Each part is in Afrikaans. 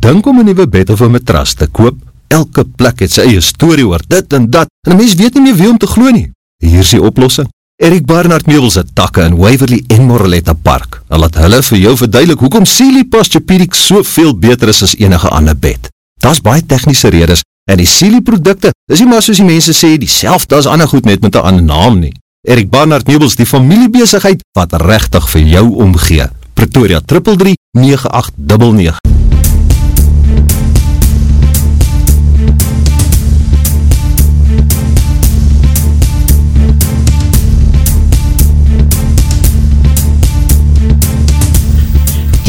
dink om een nieuwe bed of een matras te koop, elke plek het sy eie story oor dit en dat, en mens weet nie meer wie om te glo nie. Hier is die oplossing. Erik Barnard Meubels het takke in Waverly en Moraletta Park. Hulle het hulle vir jou verduidelik hoekom Sealy Posturepedic so veel beter is as enige ander bed. Dat is baie technische redes, en die Sealy producte is nie maar soos die mense sê, die selfde as ander goed net met een ander naam nie. Erik Barnard Meubels, die familiebezigheid wat rechtig vir jou omgee. Pretoria 333 9899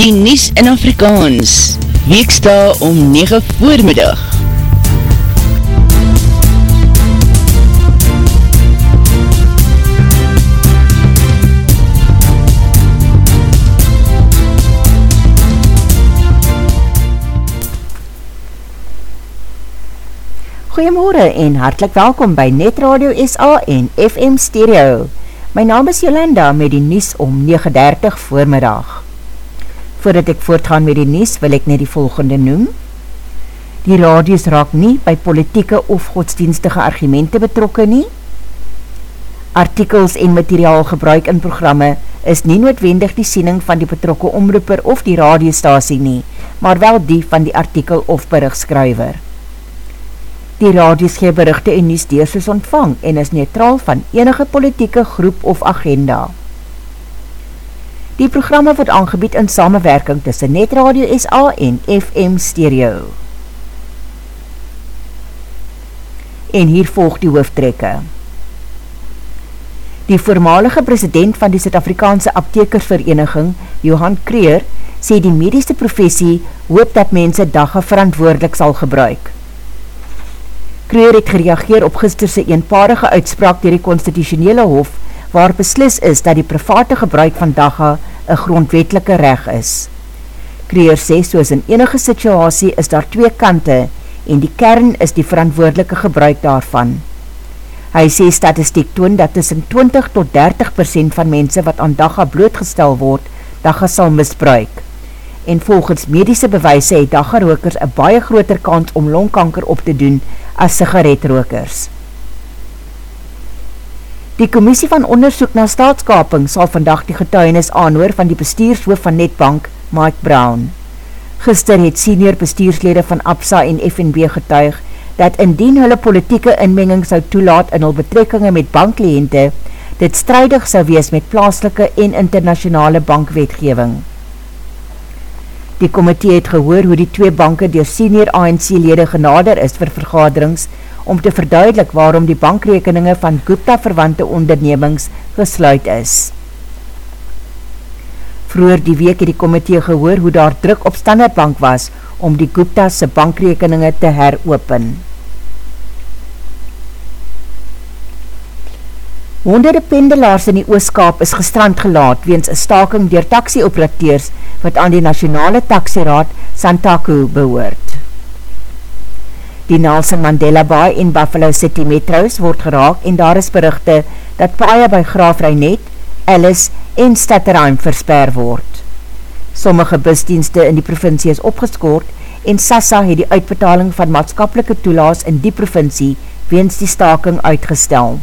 Die Nies in Afrikaans Weeksta om 9 voormiddag Goeiemorgen en hartelijk welkom by Net Radio SA en FM Stereo. My naam is Jolanda met die Nies om 9.30 voormiddag. Voordat ek voortgaan met die nies, wil ek net die volgende noem. Die radios raak nie by politieke of godsdienstige argumente betrokken nie. Artikels en materiaal gebruik in programme is nie noodwendig die siening van die betrokke omroeper of die radiostasie nie, maar wel die van die artikel of berichtskruiver. Die radios gee berichte en nies deursus ontvang en is neutraal van enige politieke groep of agenda. Die programme word aangebied in samenwerking tussen Net Radio SA en FM Stereo. En hier volg die hoofdtrekke. Die voormalige president van die Zuid-Afrikaanse Aptekersvereniging, Johan Kreer, sê die medische professie hoop dat mense dagge verantwoordelik sal gebruik. Kreer het gereageer op gisterse eenparige uitspraak dier die constitutionele hof, waar beslis is dat die private gebruik van dagga een grondwetelike reg is. Kreer sê, soos in enige situasie is daar twee kante en die kern is die verantwoordelike gebruik daarvan. Hy sê statistiek toon dat tussen 20 tot 30% van mense wat aan dagga blootgestel word, dagga sal misbruik. En volgens medische bewijse het dagga rokers een baie groter kans om longkanker op te doen as sigaretrokers. Die Commissie van Onderzoek na Staatskaping sal vandag die getuienis aanhoor van die bestuurshoof van Netbank, Mike Brown. Gister het senior bestuurslede van APSA en FNB getuig dat indien hulle politieke inmenging sou toelaat in hul betrekkinge met bankkliënte, dit strijdig sou wees met plaaslike en internationale bankwetgeving. Die komitee het gehoor hoe die twee banke door senior ANC-lede genader is vir vergaderings om te verduidelik waarom die bankrekeninge van Gupta-verwante ondernemings gesluit is. Vroeger die week het die komitee gehoor hoe daar druk op standaardbank was om die Gupta-se bankrekeninge te heropen. Honderde pendelaars in die ooskaap is gestrand gelaat weens een staking dier taxi-operateurs wat aan die nationale taxiraad Santaku behoort. Die Nelson Mandela Bay en Buffalo City Metros word geraak en daar is berichte dat paaie by Graaf Reinet, Alice en Stadterheim versper word. Sommige busdienste in die provincie is opgeskoord en Sassa het die uitbetaling van maatskapelike toelaas in die provincie weens die staking uitgestel.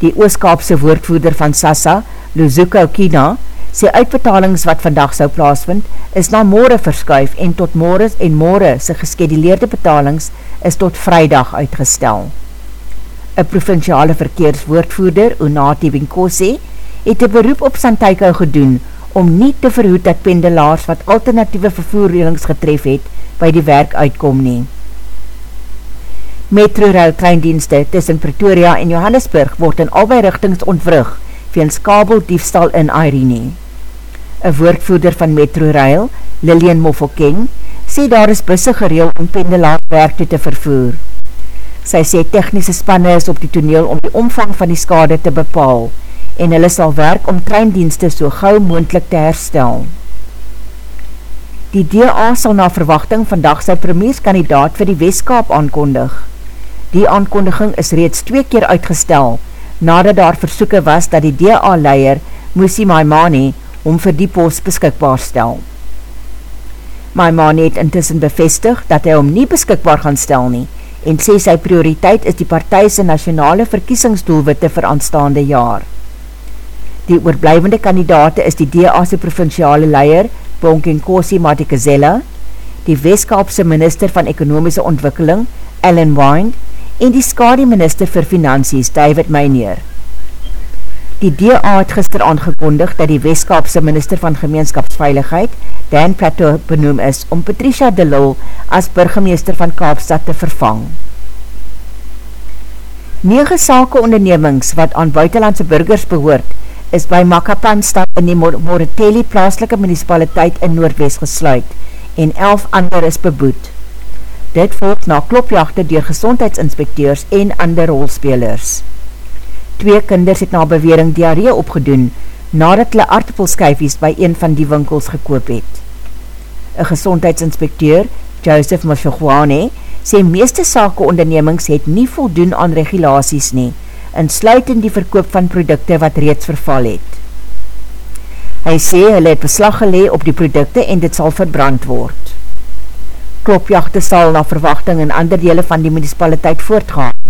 Die ooskaapse woordvoerder van Sassa, Luzuka Okina, sy uitbetalings wat vandag sou plaasvind, is na morgen verskuif en tot morgen en morgen sy geskeduleerde betalings is tot vrijdag uitgestel. Een provinciale verkeerswoordvoerder, Unati Winkose, het een beroep op Santuiko gedoen om nie te verhoed dat pendelaars wat alternatieve vervoerdelings getref het, by die werk uitkom nie. Metro Rail treindienste tussen Pretoria en Johannesburg word in albei richtings ontvrug, weens kabel diefstal in Irene. Een woordvoerder van Metro Rail, Lillian Mofokeng, sê daar is busse gereel om pendelaar werk toe te vervoer. Sy sê technische spanne is op die toneel om die omvang van die skade te bepaal en hulle sal werk om treindienste so gauw moendlik te herstel. Die DA sal na verwachting vandag sy premierskandidaat vir die Westkaap aankondig. Die aankondiging is reeds twee keer uitgestel, nadat daar versoeken was dat die DA-leier Musi Maimane om vir die post beskikbaar stel. Maimane het intussen bevestig dat hy hom nie beskikbaar gaan stel nie en sê sy prioriteit is die partijse nationale verkiesingsdoelwitte vir aanstaande jaar. Die oorblijvende kandidaate is die DA'se provinciale leier, Bonkenkosi Matikazela, die Westkaapse minister van ekonomische ontwikkeling, Ellen Wind, en die skade minister vir finansies, David Meinier. Die DA het gister aangekondig dat die Westkaapse minister van gemeenskapsveiligheid, Dan Plateau, benoem is om Patricia de Lul as burgemeester van Kaapstad te vervang. 9 sake ondernemings wat aan buitenlandse burgers behoort, is by Makapanstad in die Moratelli plaaslike municipaliteit in Noordwest gesluit en 11 ander is beboet. Dit volg na klopjachte dier gezondheidsinspecteurs en ander rolspelers. Twee kinders het na bewering diarree opgedoen nadat hulle aardappelskyfies by een van die winkels gekoop het. Een gezondheidsinspecteur, Joseph Moshoguane, sê meeste sake ondernemings het nie voldoen aan regulaties nie, en sluit in die verkoop van producte wat reeds verval het. Hy sê hulle het beslag gelee op die producte en dit sal verbrand word. Klopjachte sal na verwachting in ander dele van die municipaliteit voortgaan.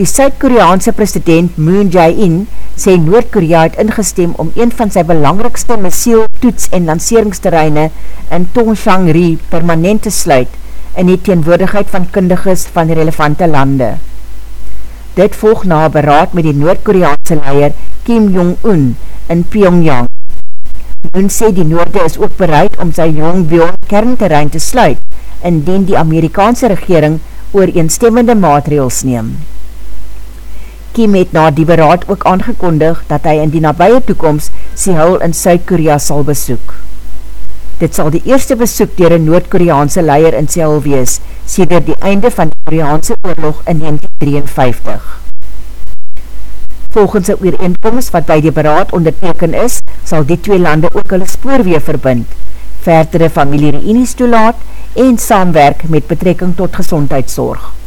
Die Suid-Koreaanse president Moon Jae-in sê Noord-Korea het ingestem om een van sy belangrikste missiel toets en lanceringsterreine in Tongshan-ri permanent te sluit in die teenwoordigheid van kundiges van relevante lande. Dit volg na beraad met die Noord-Koreaanse leier Kim Jong-un in Pyongyang. Moon sê die Noorde is ook bereid om sy Yongbyon kernterrein te sluit, indien die Amerikaanse regering oor eenstemmende maatregels neem. Kim het na die beraad ook aangekondig dat hy in die nabije toekomst Seoul in Suid-Korea sal besoek. Dit sal die eerste besoek dier een Noord-Koreaanse leier in Seoul wees, sê dier die einde van die Koreaanse oorlog in 1953. Volgens een ooreenkomst wat by die beraad onderteken is, sal die twee lande ook hulle spoorwee verbind, verdere familie-reenies toelaat en saamwerk met betrekking tot gezondheidszorg.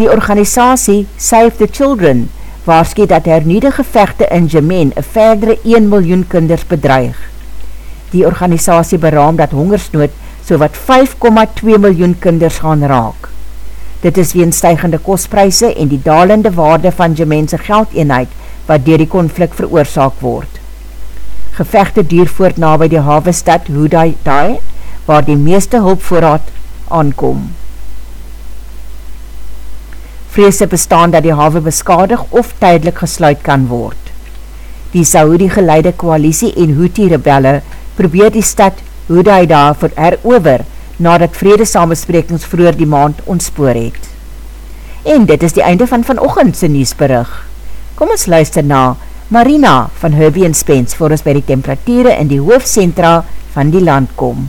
Die organisatie Save the Children waarski dat hernieuwde gevechte in Jemen een verdere 1 miljoen kinders bedreig. Die organisatie beraam dat hongersnood so wat 5,2 miljoen kinders gaan raak. Dit is ween stijgende kostprijse en die dalende waarde van Jemense geldeenheid wat dier die konflik veroorzaak word. Gevechte duur voort na by die havestad Hudai Dai, waar die meeste hulpvoorraad aankom. Vreese bestaan dat die hawe beskadig of tydelik gesluit kan word. Die Saudi geleide koalisie en Houthi-rebelle probeer die stad Houdaida vir herover nadat vredesamesprekings vroeger die maand ontspoor het. En dit is die einde van vanochtendse nieuwsberig. Kom ons luister na Marina van Herbie en Spence voor ons by die temperatuurde in die hoofdcentra van die land kom.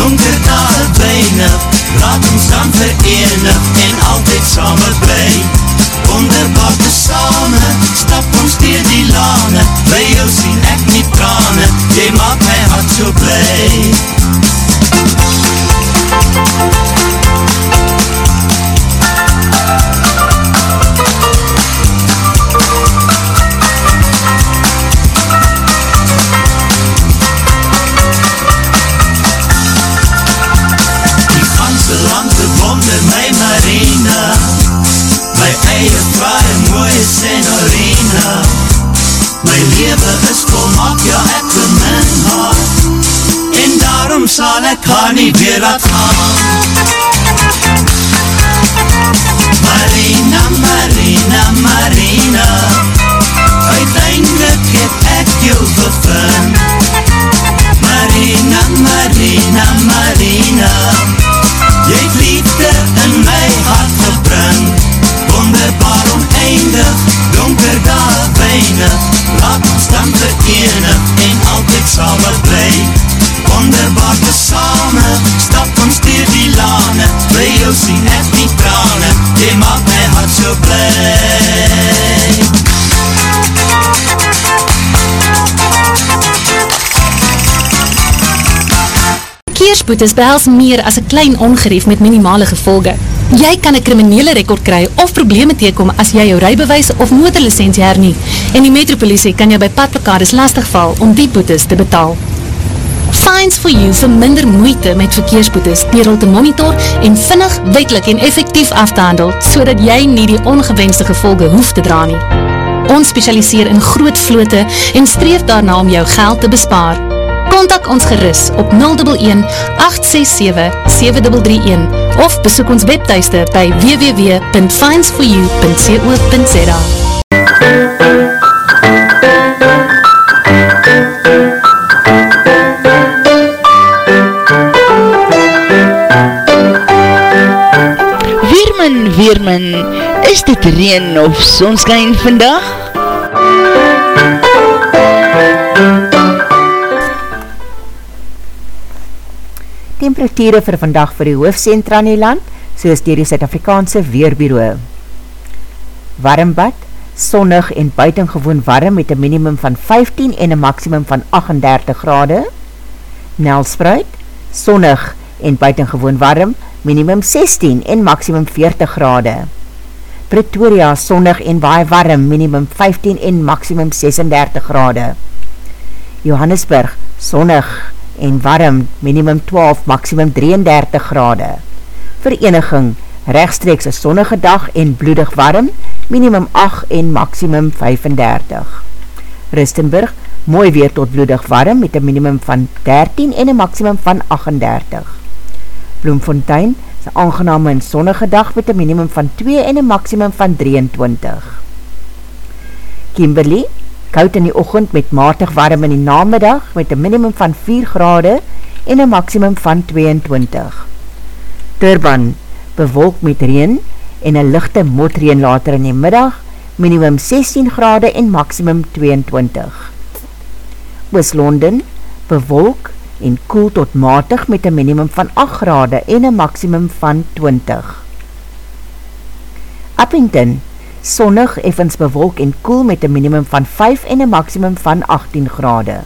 oneindig, donker dae weinig Laat ons dan My leven is volmaak, ja ek bemin haar En daarom sal ek haar nie weer laat gaan Marina, Marina, Marina Uiteindelik het ek jou gevind. Marina, Marina, Marina Jy het liefde in my hart gebring Wonderbaar oneindig, donker daar weinig Laat ons dan verenig en altyd samen bly Wonderbaar te same, stap ons dier die lane By jou sien ek die trane, jy maak my hart so blij. Verkeersboetes behels meer as 'n klein ongerief met minimale gevolge. Jy kan 'n kriminele rekord kry of probleme teekom as jy jou rybewys of motorlisensie hernie en die metropolisie kan jou by padplekades lastigval om die boetes te betaal. Fines for you vir minder moeite met verkeersboetes deur hul te monitor en vinnig, wetlik en effektief af te handel sodat jy nie die ongewenste gevolge hoef te dra nie. Ons spesialiseer in groot vlote en streef daarna om jou geld te bespaar. Contact ons gerus op 011 867 7331 of besoek ons webtuiste by www.finds4u.co.za Weerman, Weerman, is dit reen of sonskijn vandag? Temperatuurde vir vandag vir die hoofdcentra in die land, soos dier die Suid-Afrikaanse Weerbureau. Warmbad, sonnig en buitengewoon warm met een minimum van 15 en een maximum van 38 grade. Nelspreid, sonnig en buitengewoon warm, minimum 16 en maximum 40 grade. Pretoria, sonnig en baie warm, minimum 15 en maximum 36 grade. Johannesburg, sonnig en warm, minimum 12, maximum 33 grade. Vereniging, rechtstreeks een sonnige dag en bloedig warm, minimum 8 en maximum 35. Rustenburg, mooi weer tot bloedig warm met een minimum van 13 en een maximum van 38. Bloemfontein, een aangename en sonnige dag met een minimum van 2 en een maximum van 23. Kimberley, koud in die ochend met matig warm in die namiddag met een minimum van 4 grade en een maximum van 22. Turban, bewolk met reen en een lichte motreen later in die middag, minimum 16 grade en maximum 22. Oos-London, bewolk en koel tot matig met een minimum van 8 grade en een maximum van 20. Uppington, sonnig, effens bewolk en koel met een minimum van 5 en een maximum van 18 grade.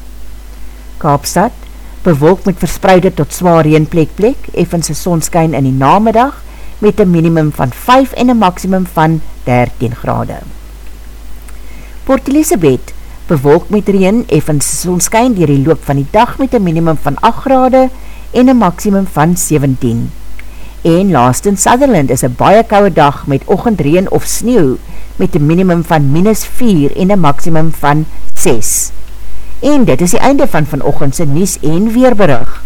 Kaapstad, bewolk met verspreide tot zwaar reenplek plek, effens sonskyn in die namiddag, met een minimum van 5 en een maximum van 13 grade. Port Elizabeth, bewolk met reen, effens sonskyn dier die loop van die dag met een minimum van 8 grade en een maximum van 17. En laast in Sutherland is een baie kouwe dag met ochendreen of sneeuw met een minimum van minus 4 en een maximum van 6. En dit is die einde van vanochtendse Nies en Weerberig.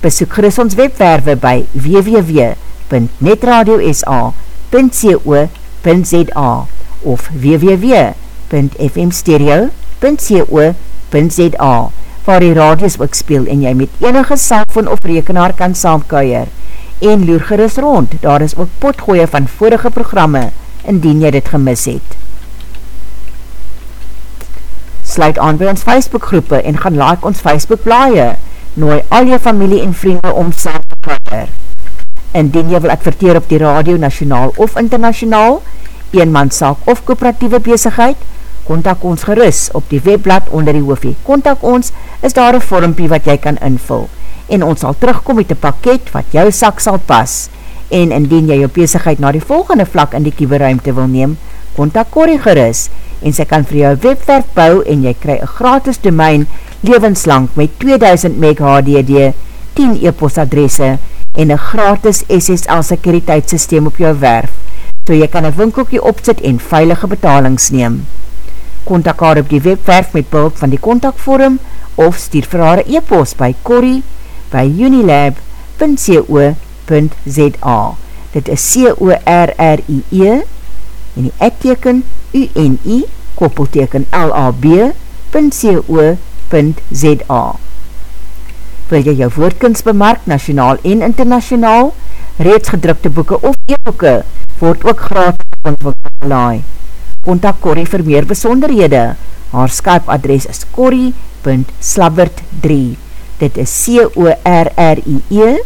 Besoek gerust ons webwerwe by www.netradiosa.co.za of www.fmstereo.co.za waar die radios ook speel en jy met enige cellfoon of rekenaar kan saamkuier. En loer gerust rond, daar is ook potgooie van vorige programme, indien jy dit gemis het. Sluit aan by ons Facebookgroepe en gaan like ons Facebook blaie. Nooi al jou familie en vrienden om saam te kuier. Indien jy wil adverteer op die radio, nationaal of internationaal, eenmanszaak of kooperatieve bezigheid, kontak ons gerus op die webblad onder die hoofie. Kontak ons, is daar een vormpie wat jy kan invul en ons sal terugkom met een pakket wat jou sak sal pas. En indien jy jou bezigheid na die volgende vlak in die kieberuimte wil neem, kontak Corrie gerus en sy kan vir jou webwerf bou en jy kry een gratis domein levenslang met 2000 meg HDD, 10 e-post adresse en een gratis SSL sekuriteitssysteem op jou werf, so jy kan een winkelkie opzit en veilige betalings neem. Contact haar op die webwerf met behulp van die contactvorm of stuur vir haar e-post by Corrie by unilab.co.za Dit is C-O-R-R-I-E en die adteken U-N-I koppelteken L-A-B.co.za Wil jy jou woordkunst bemark, nationaal en internationaal? Reeds gedrukte boeken of e-boeken word ook gratis ontwikkelaai. Contact Corrie vir meer besonderhede. Haar Skype adres is corrie.slabbert3 Dit is C-O-R-R-I-E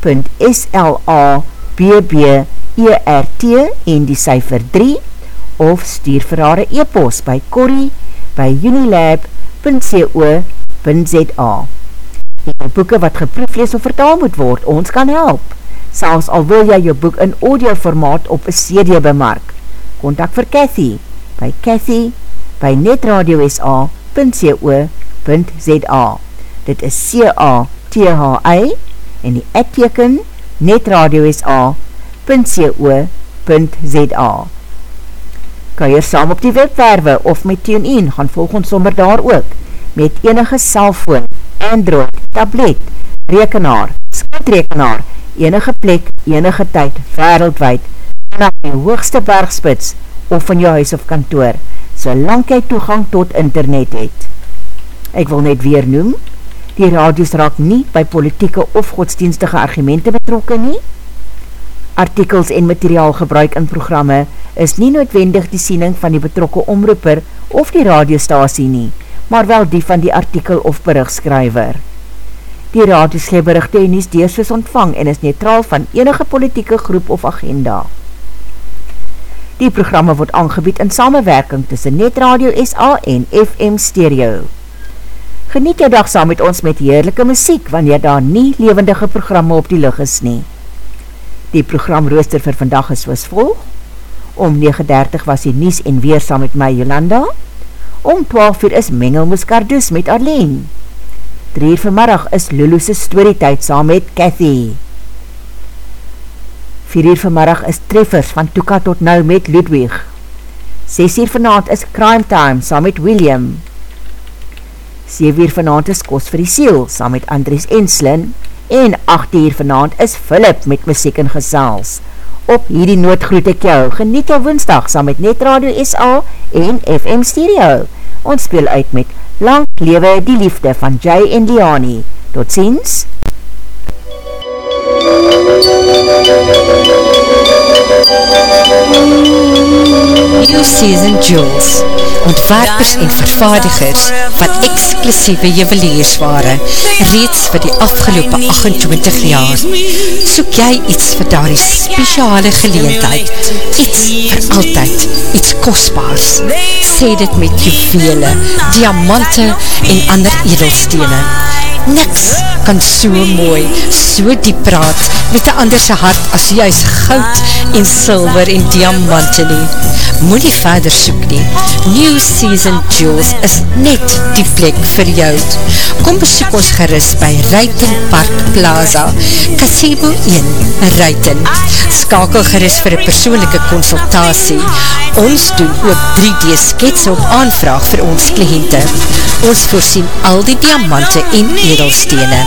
punt S-L-A-B-B-E-R-T en die cijfer 3 of stuur vir haar e-post by corrie by unilab.co.za En boeken wat geproeflees of vertaal moet word, ons kan help. Selfs al wil jy jou boek in audio formaat op een CD bemark. Contact vir Cathy by Cathy by netradiosa.co.za Dit is C-A-T-H-I en die adteken netradiosa.co.za jy saam op die webwerwe of met TuneIn gaan volg ons sommer daar ook met enige cellfoon, Android, tablet, rekenaar, skatrekenaar, enige plek, enige tyd, wereldwijd, vanaf die hoogste bergspits of van jou huis of kantoor, solang jy toegang tot internet het. Ek wil net weer noem, die radios raak nie by politieke of godsdienstige argumente betrokken nie. Artikels en materiaal gebruik in programme is nie noodwendig die siening van die betrokke omroeper of die radiostasie nie, maar wel die van die artikel of berichtskryver. Die radios gee berichte en nie deursus ontvang en is neutraal van enige politieke groep of agenda. Die programme word aangebied in samenwerking tussen Netradio SA en FM Stereo. Geniet jou dag saam met ons met heerlijke muziek, wanneer daar nie levendige programme op die lucht is nie. Die programrooster vir vandag is soos volg. Om 9.30 was die Nies en Weer saam met my Jolanda. Om 12 uur is Mengel Muscardus met Arlene. 3 uur vanmiddag is Lulu's storytijd saam met Cathy. 4 uur vanmiddag is Treffers van Toeka tot Nou met Ludwig. 6 uur vanavond is Crime Time saam met William. 7 uur vanavond is Kos vir die Siel, saam met Andries Enslin, en 8 uur vanavond is Philip met muziek en gesels. Op hierdie noot groet ek jou, geniet jou woensdag saam met Net Radio SA en FM Stereo. Ons speel uit met Lang Lewe die Liefde van Jay en Liani. Tot ziens! New Season Jewels Ontwerpers en vervaardigers van exclusieve juweliersware reeds vir die afgelopen 28 jaar. Soek jy iets vir daar die speciale geleentheid, iets vir altyd, iets kostbaars. Sê dit met juwele, diamante en ander edelstenen Niks kan so mooi, so diep praat met een anderse hart as juist goud en silver en diamante nie. Moet nie verder soek nie. New Season Jewels is net die plek vir jou. Kom besoek ons gerust by Ruiten Park Plaza, Casebo 1, Ruiten. Skakel gerust vir een persoonlijke consultatie. Ons doen ook 3D skets op aanvraag vir ons kliënte. Ons voorsien al die diamante en edelstene.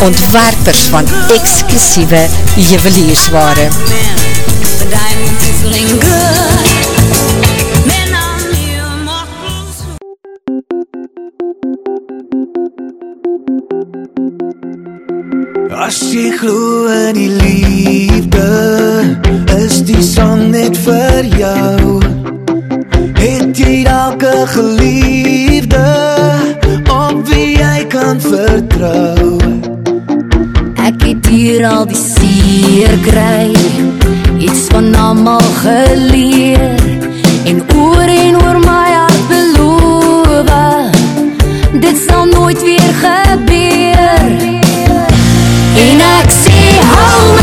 Ontwerpers van exclusieve juweliersware. As jy glo in die liefde Is die song net vir jou. Het jy geliefde? Op wie jy kan vertrouw Ek het hier al die seer kry Iets van allemaal geleer. En oor en oor my hart beloof Dit sal nooit weer gebeur. En ek sê hou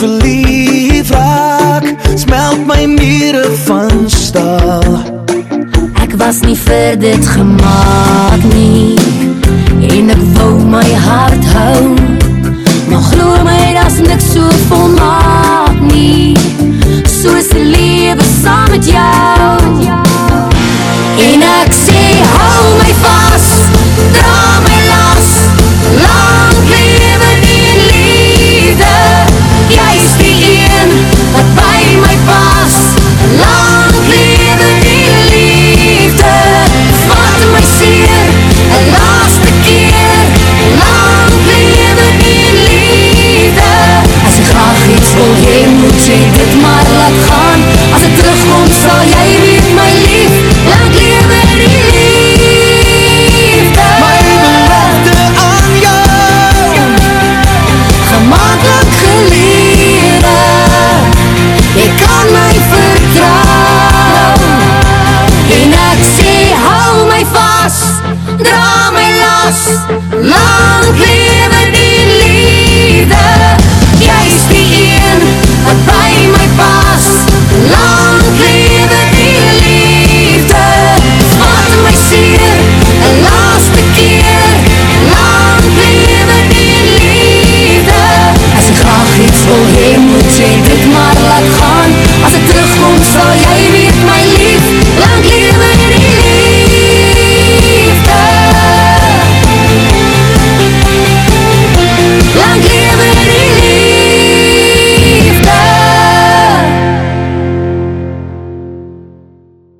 verlief raak Smelt my mire van staal. Ek was nie vir dit gemaakt